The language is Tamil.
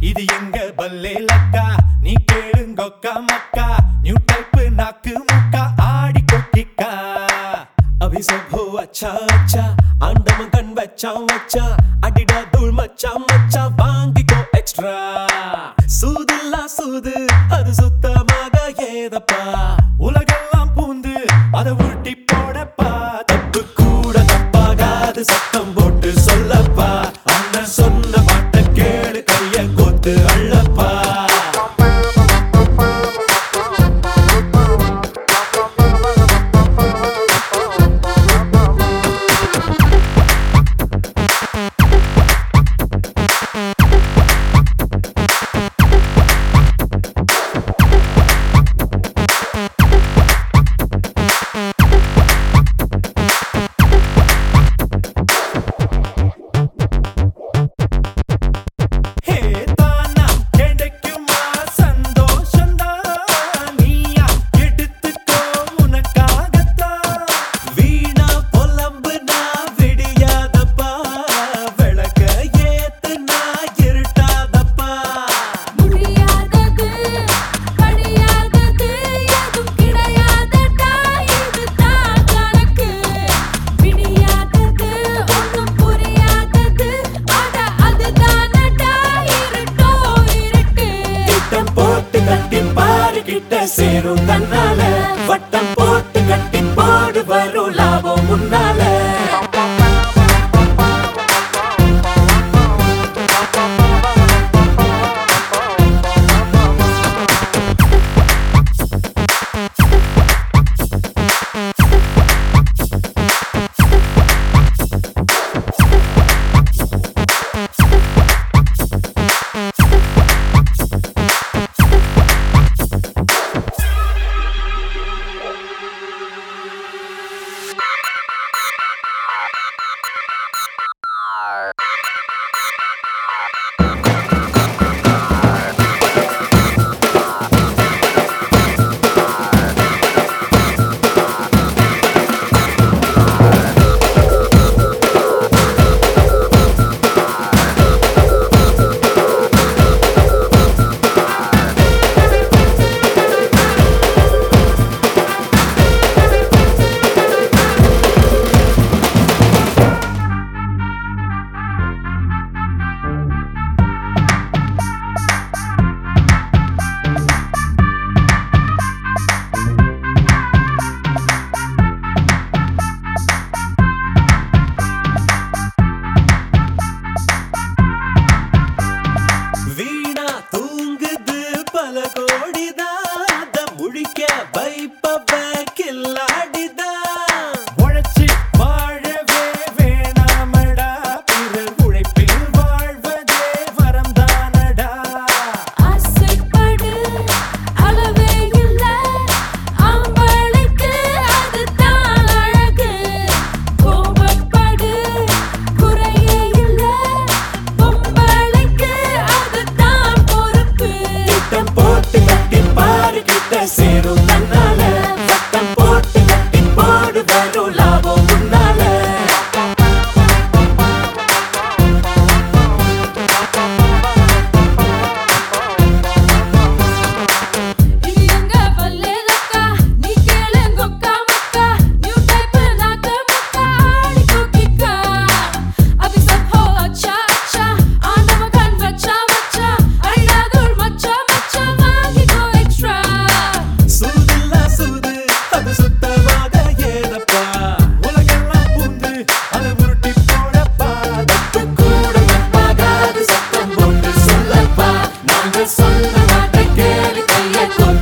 இது எங்க பல்லே லக்கா? நீ கேளுங்கொக்கா மக்கா நியூ டைப் நாக்கு முக்கா. ஆடி கொட்டிக்கா. அபி சப் ஹோ அச்சா அச்சா ஆண்டவன் கண் வச்சான் வச்சான் அடிடா தூள் மச்சான் மச்சான் வாங்கிக்கோ எக்ஸ்ட்ரா சூதில்லா சூது அது சுத்தமாக ஏதப்பா? உலக அதை உருட்டி கிட்ட சேரும் தன்னால Kıvata gel kıya koy